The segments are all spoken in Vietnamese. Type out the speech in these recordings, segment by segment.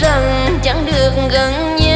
rằng chẳng được gần nhau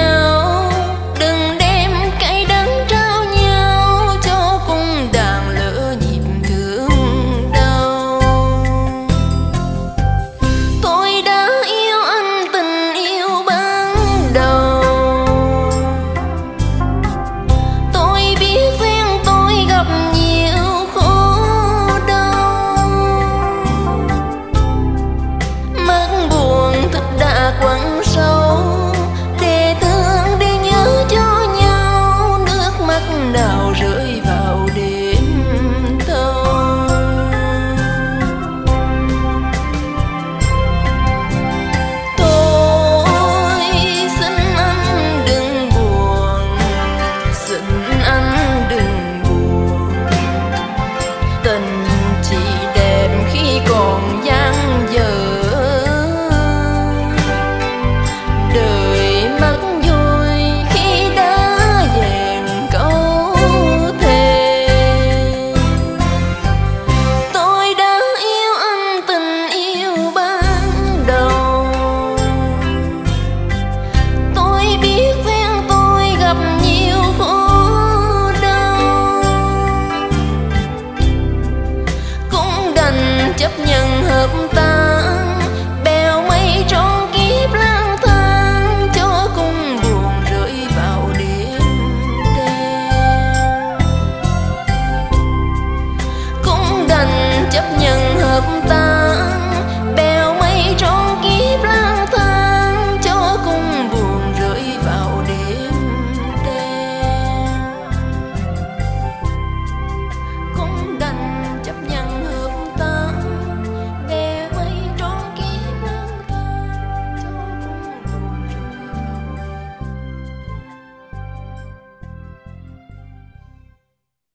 chấp nhận hợp ta.